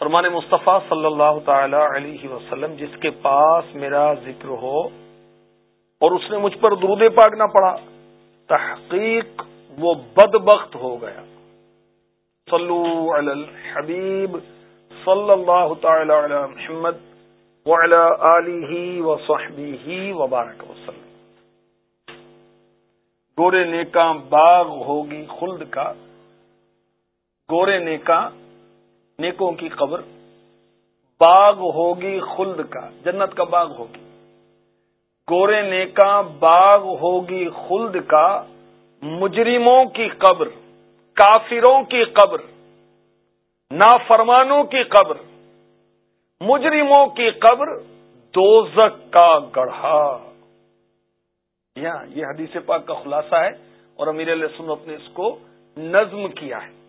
فرمان مصطفیٰ صلی اللہ تعالی علیہ وسلم، جس کے پاس میرا ذکر ہو اور اس نے مجھ پر درود پاک نہ پڑا تحقیق وہ بدبخت ہو گیا۔ صلو علی الحبیب صلی اللہ تعالی علی محمد وعلی آلہ وصحبہ وبارک وسلم۔ گورے نیکاں باغ ہوگی خلد کا، گورے نیکاں نیکوں کی قبر، باغ ہوگی خلد کا، جنت کا باغ ہوگی۔ گورے نیکا باغ ہوگی خلد کا۔ مجرموں کی قبر، کافروں کی قبر، نافرمانوں کی قبر، مجرموں کی قبر دوزک کا گڑھا۔ یہ حدیث پاک کا خلاصہ ہے اور امیر علیہ سنت نے اس کو نظم کیا ہے۔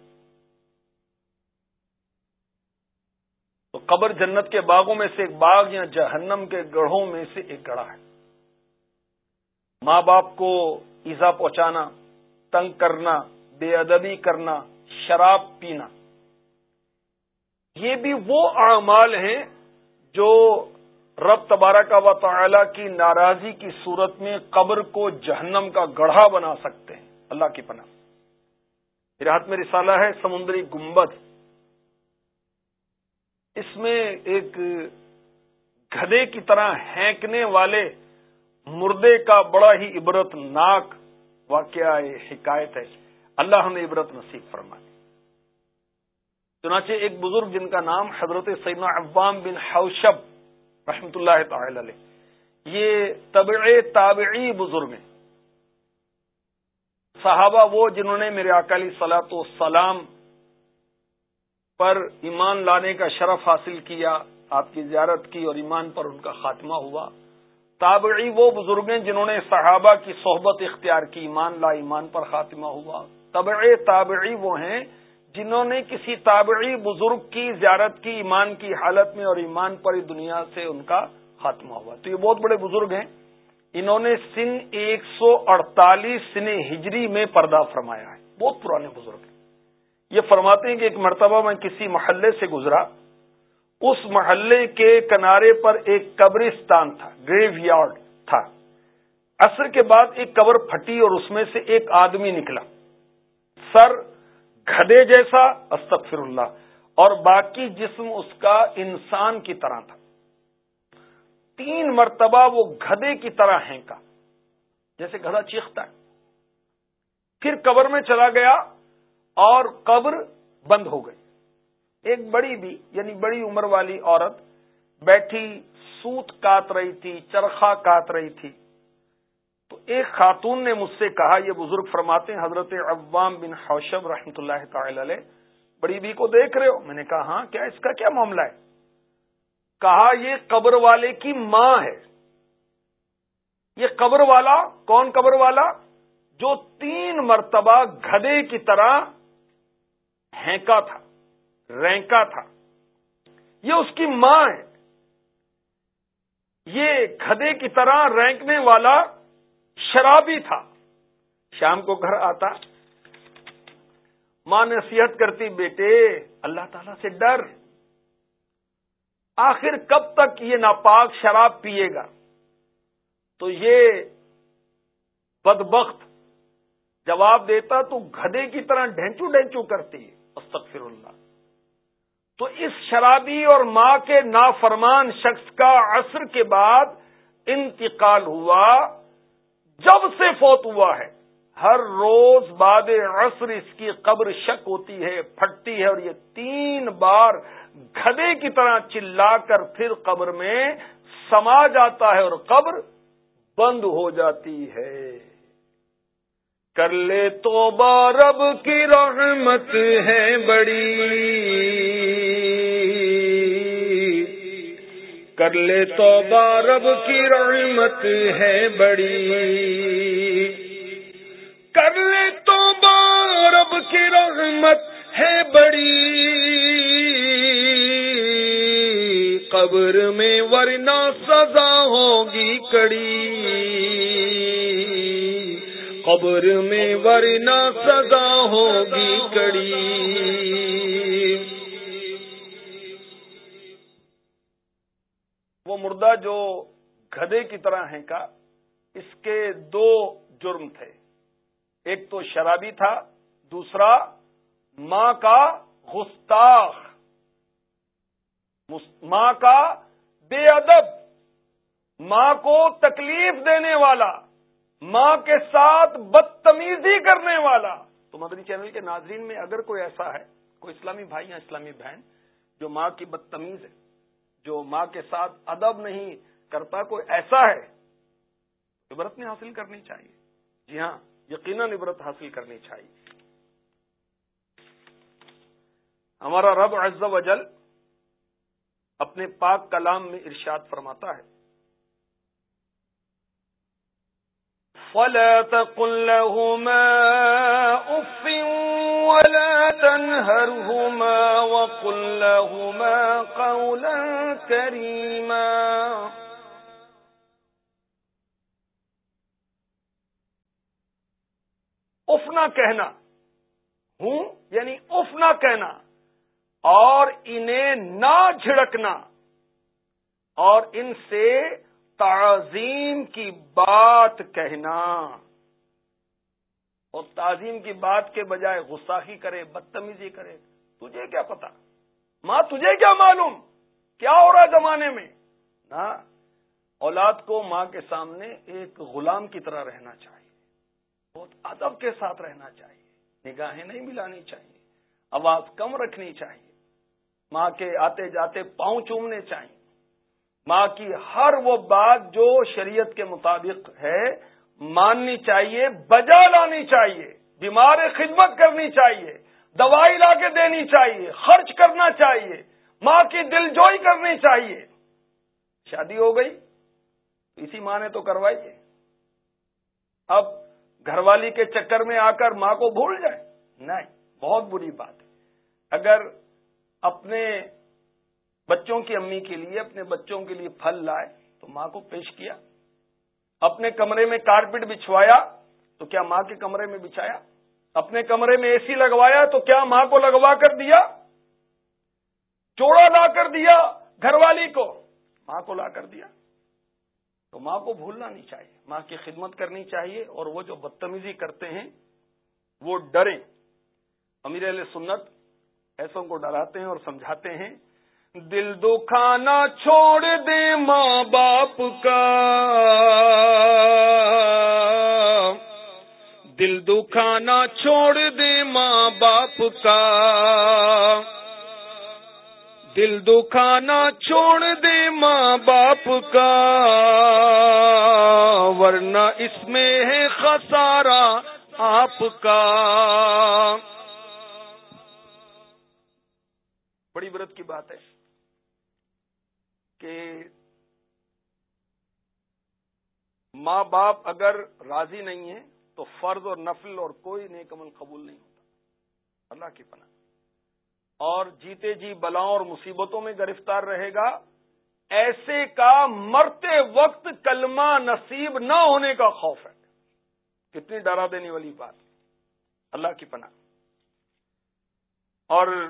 تو قبر جنت کے باغوں میں سے ایک باغ یا جہنم کے گڑھوں میں سے ایک گڑھا ہے۔ ماں باپ کو ایزا پہنچانا، تنگ کرنا، بے ادبی کرنا، شراب پینا، یہ بھی وہ اعمال ہیں جو رب تبارہ کا و تعالی کی ناراضی کی صورت میں قبر کو جہنم کا گڑھا بنا سکتے ہیں۔ اللہ کی پناہ۔ میرے ہاتھ میں رسالہ ہے، سمندری گمبد اس میں ایک گدے کی طرح ہینکنے والے مردے کا بڑا ہی عبرت ناک واقعہ حکایت ہے۔ اللہ ہمیں عبرت نصیب فرمائے۔ چنانچہ ایک بزرگ جن کا نام حضرت سیدنا عوام بن حوشب رحمت اللہ تعالی علیہ، یہ طبع تابعی بزرگ ہیں۔ صحابہ وہ جنہوں نے میرے اکالی سلاط و سلام پر ایمان لانے کا شرف حاصل کیا، آپ کی زیارت کی اور ایمان پر ان کا خاتمہ ہوا۔ تابعی وہ بزرگ ہیں جنہوں نے صحابہ کی صحبت اختیار کی، ایمان لا ایمان پر خاتمہ ہوا۔ طبع تابعی وہ ہیں جنہوں نے کسی تابعی بزرگ کی زیارت کی، ایمان کی حالت میں اور ایمان پر دنیا سے ان کا خاتمہ ہوا۔ تو یہ بہت بڑے بزرگ ہیں۔ انہوں نے سن ایک سو اڑتالیس سن ہجری میں پردہ فرمایا ہے۔ بہت پرانے بزرگ ہیں۔ یہ فرماتے ہیں کہ ایک مرتبہ میں کسی محلے سے گزرا، اس محلے کے کنارے پر ایک قبرستان تھا، گریو یارڈ تھا۔ عصر کے بعد ایک قبر پھٹی اور اس میں سے ایک آدمی نکلا۔ سر گھدے جیسا، استغفر اللہ، اور باقی جسم اس کا انسان کی طرح تھا۔ تین مرتبہ وہ گدے کی طرح ہینکا، جیسے گدا چیختا ہے۔ پھر قبر میں چلا گیا۔ اور قبر بند ہو گئی۔ ایک بڑی بھی یعنی بڑی عمر والی عورت بیٹھی، سوت کاٹ رہی تھی چرخا کاٹ رہی تھی۔ تو ایک خاتون نے مجھ سے کہا، یہ بزرگ فرماتے ہیں، حضرت عوام بن حوشب رحمۃ اللہ تعالی علیہ، بڑی بھی کو دیکھ رہے ہو؟ میں نے کہا ہاں کیا اس کا کیا معاملہ ہے؟ کہا، یہ قبر والے کی ماں ہے۔ یہ قبر والا، کون قبر والا؟ جو تین مرتبہ گدے کی طرح ہینکا تھا، رینکا تھا۔ یہ اس کی ماں ہے۔ یہ کھدے کی طرح رینکنے والا شرابی تھا۔ شام کو گھر آتا۔ ماں نصیحت کرتی، بیٹے، اللہ تعالی سے ڈر۔ آخر کب تک یہ ناپاک شراب پیے گا؟ تو یہ بدبخت جواب دیتا، تو گدے کی طرح ڈھینچو ڈھینچو کرتی ہے۔ استغفر اللہ۔ تو اس شرابی اور ماں کے نافرمان شخص کا عصر کے بعد انتقال ہوا، جب سے فوت ہوا ہے۔ ہر روز بعد عصر اس کی قبر شک ہوتی ہے، پھٹتی ہے اور یہ تین بار گدے کی طرح چلا کر پھر قبر میں سما جاتا ہے اور قبر بند ہو جاتی ہے۔ کر لے تو رب کی رحمت ہے بڑی۔ کر لے تو بارب کی رحمت ہے بڑی۔ کر لے تو بارب کی رحمت ہے بڑی۔ قبر میں ورنہ سزا ہوگی کڑی۔ قبر میں ورنہ سزا ہوگی کڑی۔ وہ مردہ جو گدے کی طرح ہے کا اس کے دو جرم تھے۔ ایک تو شرابی تھا، دوسرا ماں کا گستاخ۔ ماں کا بے ادب، ماں کو تکلیف دینے والا۔ ماں کے ساتھ بدتمیزی کرنے والا۔ تو مدنی چینل کے ناظرین میں اگر کوئی ایسا ہے، کوئی اسلامی بھائی یا اسلامی بہن جو ماں کی بدتمیز ہے، جو ماں کے ساتھ ادب نہیں کرتا، کوئی ایسا ہے عبرت نہیں حاصل کرنی چاہیے۔ جی ہاں یقیناً عبرت حاصل کرنی چاہیے۔ ہمارا رب عز و جل اپنے پاک کلام میں ارشاد فرماتا ہے۔ فلا تقل لهما اف ولا تنهرهما وقل لهما قولا كريما. افنا کہنا. ہوں یعنی افنا کہنا. اور انہیں نہ جھڑکنا. اور ان سے تعظیم کی بات کہنا اور تعظیم کی بات کے بجائے غصاخی کرے، بدتمیزی کرے، تجھے کیا پتا ماں، تجھے کیا معلوم؟ کیا ہو رہا زمانے میں؟ نہ اولاد کو ماں کے سامنے ایک غلام کی طرح رہنا چاہیے، بہت ادب کے ساتھ رہنا چاہیے، نگاہیں نہیں ملانی چاہیے، آواز کم رکھنی چاہیے، ماں کے آتے جاتے پاؤں چومنے چاہیے ماں کی ہر وہ بات جو شریعت کے مطابق ہے، ماننی چاہیے، بجا لانی چاہیے، بیمار خدمت کرنی چاہیے، دوائی لا کے دینی چاہیے، خرچ کرنا چاہیے، ماں کی دل جوئی کرنی چاہیے۔ شادی ہو گئی، اسی ماں نے تو کروائیے اب گھر والی کے چکر میں آ کر ماں کو بھول جائے۔ نہیں، بہت بری بات ہے۔ اگر اپنے بچوں کی امی کے لیے، اپنے بچوں کے لیے پھل لائے، تو ماں کو پیش کیا۔ اپنے کمرے میں کارپیٹ بچھوایا، تو کیا ماں کے کمرے میں بچھایا؟ اپنے کمرے میں اے سی لگوایا، تو کیا ماں کو لگوا کر دیا؟ چوڑا لا کر دیا گھر والی کو، ماں کو لا کر دیا۔ تو ماں کو بھولنا نہیں چاہیے، ماں کی خدمت کرنی چاہیے، اور وہ جو بدتمیزی کرتے ہیں، وہ ڈریں۔ امیر علیہ سنت ایسوں کو ڈراتے ہیں اور سمجھاتے ہیں دل دکھانا چھوڑ دے ماں باپ کا۔ دل دکھانا چھوڑ دے ماں باپ کا۔ دل دکھانا چھوڑ دے ماں باپ کا۔ ورنہ اس میں ہے خسارا آپ کا۔ بڑی برت کی بات ہے۔ کہ ماں باپ اگر راضی نہیں ہے تو فرض اور نفل اور کوئی نیک عمل قبول نہیں ہوتا۔ اللہ کی پناہ۔ اور جیتے جی بلاؤں اور مصیبتوں میں گرفتار رہے گا، ایسے کا مرتے وقت کلمہ نصیب نہ ہونے کا خوف ہے۔ کتنی ڈرا دینے والی بات۔ اللہ کی پناہ۔ اور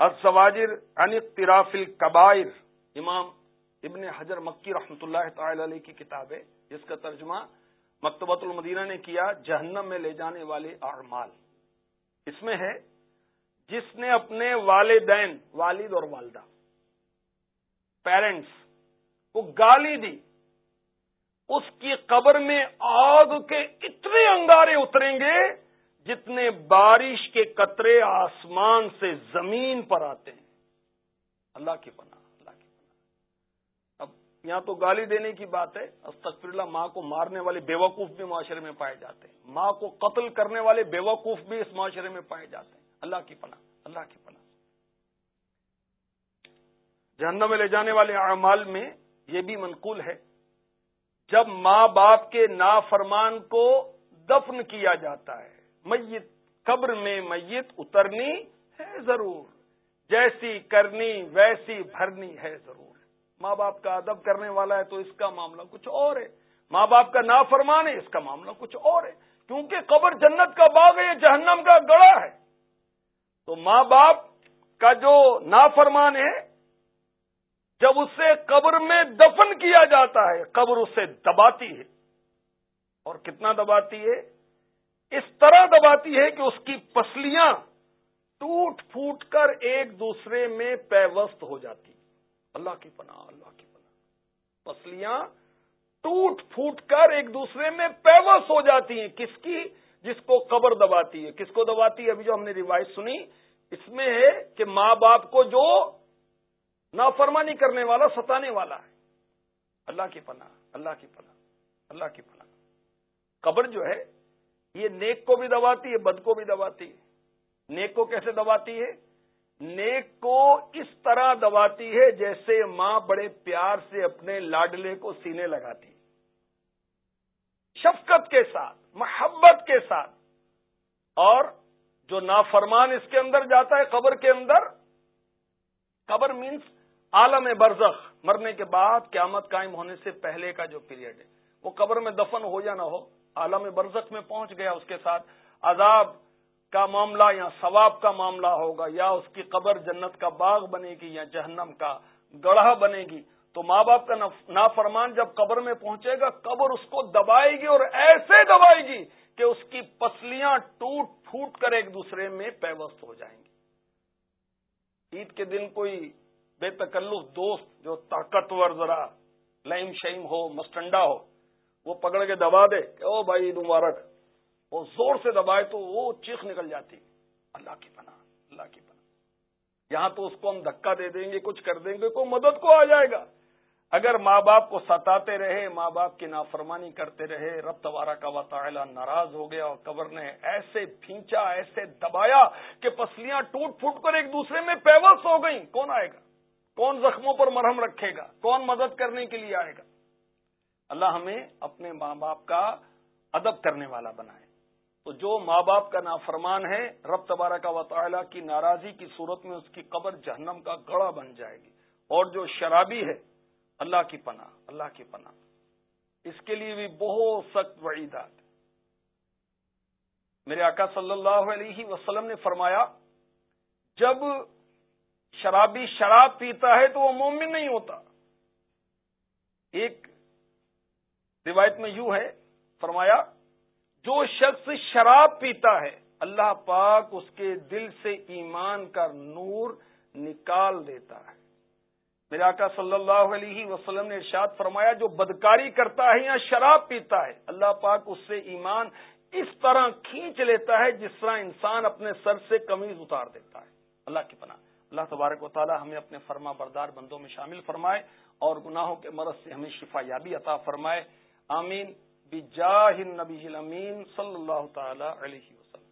الزواجر عن اقتراف القبائر امام ابن حجر مکی رحمۃ اللہ تعالی علیہ کی کتاب ہے۔ جس کا ترجمہ مکتبۃ المدینہ نے کیا، جہنم میں لے جانے والے اعمال۔ اس میں ہے، جس نے اپنے والدین، والد اور والدہ پیرنٹس کو گالی دی، اس کی قبر میں آگ کے اتنے انگارے اتریں گے جتنے بارش کے قطرے آسمان سے زمین پر آتے ہیں۔ اللہ کی پناہ، اللہ کی پناہ۔ اب یہاں تو گالی دینے کی بات ہے۔ استغفر اللہ ماں کو مارنے والے بیوقوف بھی معاشرے میں پائے جاتے ہیں۔ ماں کو قتل کرنے والے بیوقوف بھی اس معاشرے میں پائے جاتے ہیں۔ اللہ کی پناہ، اللہ کی پناہ۔ جہنم میں لے جانے والے اعمال میں یہ بھی منقول ہے۔ جب ماں باپ کے نافرمان کو دفن کیا جاتا ہے میت، قبر میں میت اترنی ہے ضرور۔ جیسی کرنی، ویسی بھرنی ہے ضرور۔ ماں باپ کا ادب کرنے والا ہے تو اس کا معاملہ کچھ اور ہے۔ ماں باپ کا نافرمان ہے، اس کا معاملہ کچھ اور ہے۔ کیونکہ قبر جنت کا باغ ہے، یہ جہنم کا گڑا ہے۔ تو ماں باپ کا جو نافرمان ہے، جب اسے قبر میں دفن کیا جاتا ہے، قبر اسے دباتی ہے۔ اور کتنا دباتی ہے؟ اس طرح دباتی ہے کہ اس کی پسلیاں ٹوٹ پھوٹ کر ایک دوسرے میں پیوست ہو جاتی۔ اللہ کی پناہ، اللہ کی پناہ۔ پسلیاں ٹوٹ پھوٹ کر ایک دوسرے میں پیوست ہو جاتی ہیں۔ کس کی؟ جس کو قبر دباتی ہے۔ کس کو دباتی ہے؟ ابھی جو ہم نے روایت سنی، اس میں ہے کہ ماں باپ کو جو نافرمانی کرنے والا، ستانے والا ہے۔ اللہ کی پناہ، اللہ کی پناہ، اللہ کی پناہ۔ قبر جو ہے یہ نیک کو بھی دباتی ہے، بد کو بھی دباتی ہے۔ نیک کو کیسے دباتی ہے؟ نیک کو اس طرح دباتی ہے جیسے ماں بڑے پیار سے اپنے لاڈلے کو سینے لگاتی شفقت کے ساتھ، محبت کے ساتھ۔ اور جو نافرمان اس کے اندر جاتا ہے قبر کے اندر، قبر مینس عالم برزخ، مرنے کے بعد قیامت قائم ہونے سے پہلے کا جو پیریڈ ہے۔ وہ قبر میں دفن ہو یا نہ ہو عالم برزخ میں پہنچ گیا اس کے ساتھ، عذاب کا معاملہ یا ثواب کا معاملہ ہوگا، یا اس کی قبر جنت کا باغ بنے گی یا جہنم کا گڑھا بنے گی۔ تو ماں باپ کا نافرمان جب قبر میں پہنچے گا، قبر اس کو دبائے گی اور ایسے دبائے گی کہ اس کی پسلیاں ٹوٹ پھوٹ کر ایک دوسرے میں پیوست ہو جائیں گی۔ عید کے دن کوئی بے تکلف دوست جو طاقتور ذرا، لائم شیم ہو مسٹنڈا ہو وہ پکڑ کے دبا دے کہ او بھائی مبارک۔ وہ زور سے دبائے تو وہ چیخ نکل جاتی۔ اللہ کی پناہ، اللہ کی پناہ۔ یہاں تو اس کو ہم دھکا دے دیں گے، کچھ کر دیں گے، کوئی مدد کو آ جائے گا۔ اگر ماں باپ کو ستاتے رہے، ماں باپ کی نافرمانی کرتے رہے، رب تبارہ کا وطلا ناراض ہو گیا اور قبر نے ایسے پھینچا، ایسے دبایا کہ پسلیاں ٹوٹ پھوٹ کر ایک دوسرے میں پیوس ہو گئیں۔ کون آئے گا؟ کون زخموں پر مرہم رکھے گا؟ کون مدد کرنے کے لیے آئے گا؟ اللہ ہمیں اپنے ماں باپ کا ادب کرنے والا بنائے۔ تو جو ماں باپ کا نافرمان ہے، رب تبارہ کا وطلا کی ناراضی کی صورت میں اس کی قبر جہنم کا گڑا بن جائے گی۔ اور جو شرابی ہے، اللہ کی پناہ، اللہ کی پناہ۔ اس کے لیے بھی بہت سخت وعیدات۔ میرے آقا صلی اللہ علیہ وسلم نے فرمایا، جب شرابی شراب پیتا ہے تو وہ مومن نہیں ہوتا۔ ایک روایت میں یوں ہے، فرمایا، جو شخص شراب پیتا ہے، اللہ پاک اس کے دل سے ایمان کا نور نکال دیتا ہے۔ میرے آقا صلی اللہ علیہ وسلم نے ارشاد فرمایا، جو بدکاری کرتا ہے یا شراب پیتا ہے، اللہ پاک اس سے ایمان اس طرح کھینچ لیتا ہے جس طرح انسان اپنے سر سے کمیز اتار دیتا ہے۔ اللہ کی پناہ۔ اللہ تبارک و تعالی ہمیں اپنے فرما بردار بندوں میں شامل فرمائے اور گناہوں کے مرض سے ہمیں شفا یابی عطا فرمائے۔ آمین. بجاہ النبی الامین صلی اللہ تعالی علیہ وسلم